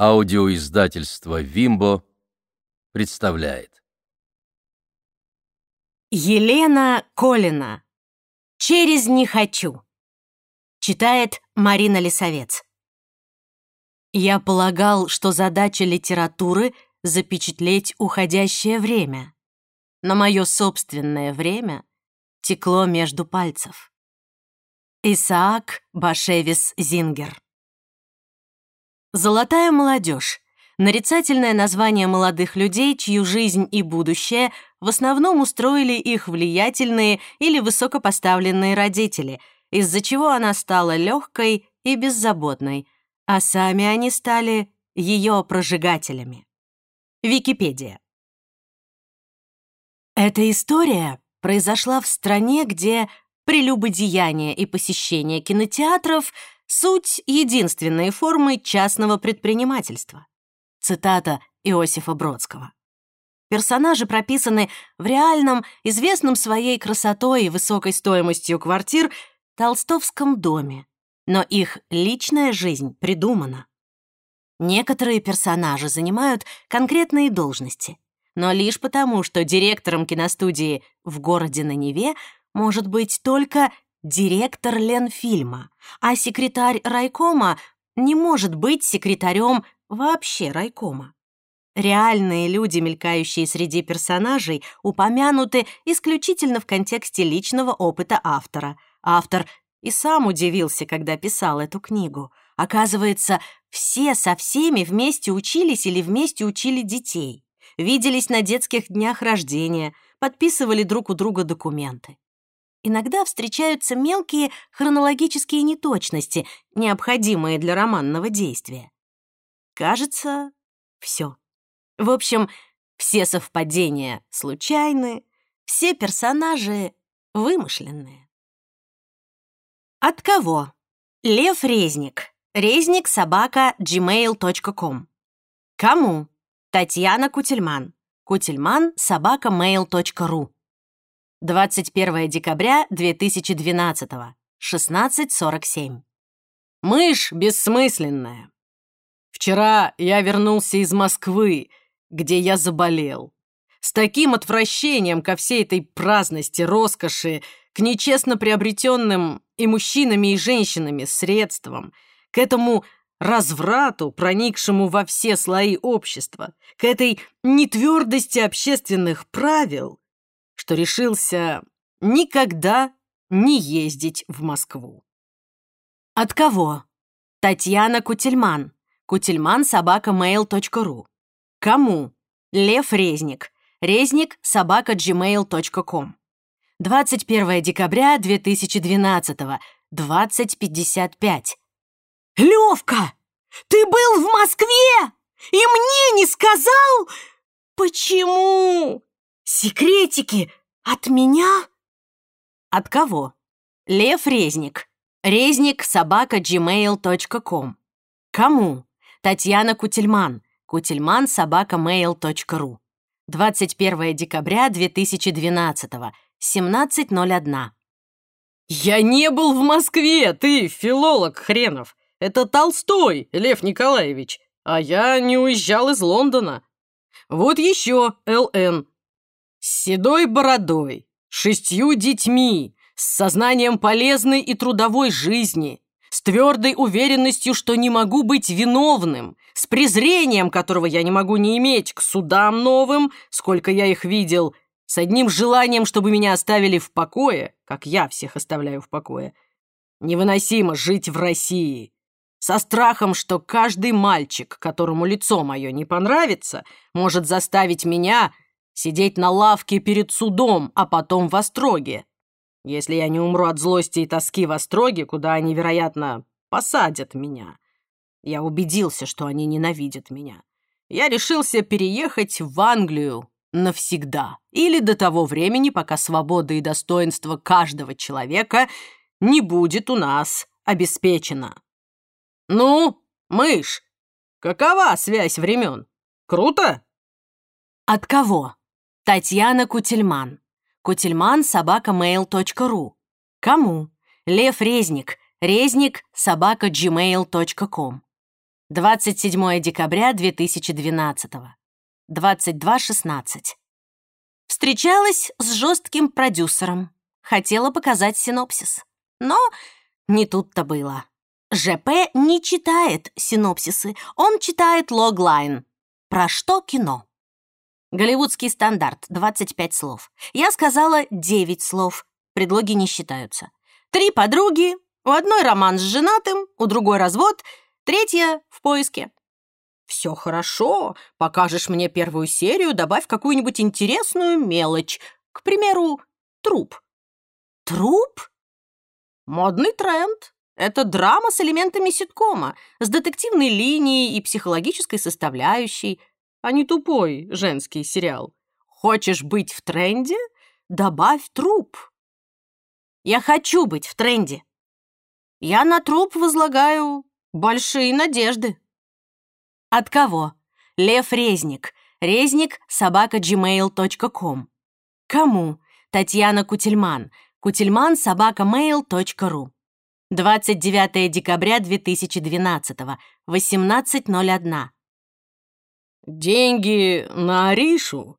Аудиоиздательство «Вимбо» представляет. Елена Колина. «Через не хочу». Читает Марина Лисовец. Я полагал, что задача литературы — запечатлеть уходящее время. Но мое собственное время текло между пальцев. Исаак Башевис Зингер Золотая молодежь — нарицательное название молодых людей, чью жизнь и будущее в основном устроили их влиятельные или высокопоставленные родители, из-за чего она стала легкой и беззаботной, а сами они стали ее прожигателями. Википедия. Эта история произошла в стране, где прелюбодеяние и посещение кинотеатров — Суть — единственные формы частного предпринимательства. Цитата Иосифа Бродского. Персонажи прописаны в реальном, известном своей красотой и высокой стоимостью квартир толстовском доме, но их личная жизнь придумана. Некоторые персонажи занимают конкретные должности, но лишь потому, что директором киностудии в городе на Неве может быть только директор Ленфильма, а секретарь райкома не может быть секретарем вообще райкома. Реальные люди, мелькающие среди персонажей, упомянуты исключительно в контексте личного опыта автора. Автор и сам удивился, когда писал эту книгу. Оказывается, все со всеми вместе учились или вместе учили детей, виделись на детских днях рождения, подписывали друг у друга документы. Иногда встречаются мелкие хронологические неточности, необходимые для романного действия. Кажется, все. В общем, все совпадения случайны, все персонажи вымышленные. От кого? Лев Резник. Резник собака gmail.com. Кому? Татьяна Кутельман. Кутельман собака mail.ru. 21 декабря 2012, 16.47. Мышь бессмысленная. Вчера я вернулся из Москвы, где я заболел. С таким отвращением ко всей этой праздности, роскоши, к нечестно приобретенным и мужчинами, и женщинами средствам, к этому разврату, проникшему во все слои общества, к этой нетвердости общественных правил, что решился никогда не ездить в Москву. От кого? Татьяна Кутельман. Кутельман собака mail.ru. Кому? Лев Резник. Резник собака gmail.com. 21 декабря 2012 20.55. Левка, ты был в Москве и мне не сказал? Почему? Секретики от меня? От кого? Лев Резник. Резник собака gmail.com. Кому? Татьяна Кутельман. Кутельман собака mail.ru. 21 декабря 2012 17.01. «Я не был в Москве, ты филолог хренов. Это Толстой, Лев Николаевич, а я не уезжал из Лондона. Вот еще ЛН, с седой бородой, шестью детьми, с сознанием полезной и трудовой жизни, с твердой уверенностью, что не могу быть виновным, с презрением, которого я не могу не иметь к судам новым, сколько я их видел, с одним желанием, чтобы меня оставили в покое, как я всех оставляю в покое. Невыносимо жить в России. Со страхом, что каждый мальчик, которому лицо мое не понравится, может заставить меня сидеть на лавке перед судом, а потом в Остроге. Если я не умру от злости и тоски в Остроге, куда они, вероятно, посадят меня. Я убедился, что они ненавидят меня. Я решился переехать в Англию навсегда. Или до того времени, пока свобода и достоинство каждого человека не будет у нас обеспечено. Ну, мышь, какова связь времен? Круто? От кого? Татьяна Кутельман. Кутельман собака mail.ru. Кому? Лев Резник. Резник собака gmail.com. 27 декабря 2012. 22.16. Встречалась с жестким продюсером. Хотела показать синопсис. Но не тут-то было. ЖП не читает синопсисы, он читает логлайн. Про что кино? Голливудский стандарт, 25 слов. Я сказала 9 слов, предлоги не считаются. Три подруги, у одной роман с женатым, у другой развод, третья в поиске. Все хорошо, покажешь мне первую серию, добавь какую-нибудь интересную мелочь. К примеру, труп. Труп? Модный тренд. Это драма с элементами ситкома, с детективной линией и психологической составляющей, а не тупой женский сериал. Хочешь быть в тренде? Добавь труп. Я хочу быть в тренде. Я на труп возлагаю большие надежды. От кого? Лев Резник. Резник собака gmail.com. Кому? Татьяна Кутельман. Кутельман собака mail.ru. 29 декабря 2012, 18.01. Деньги на Аришу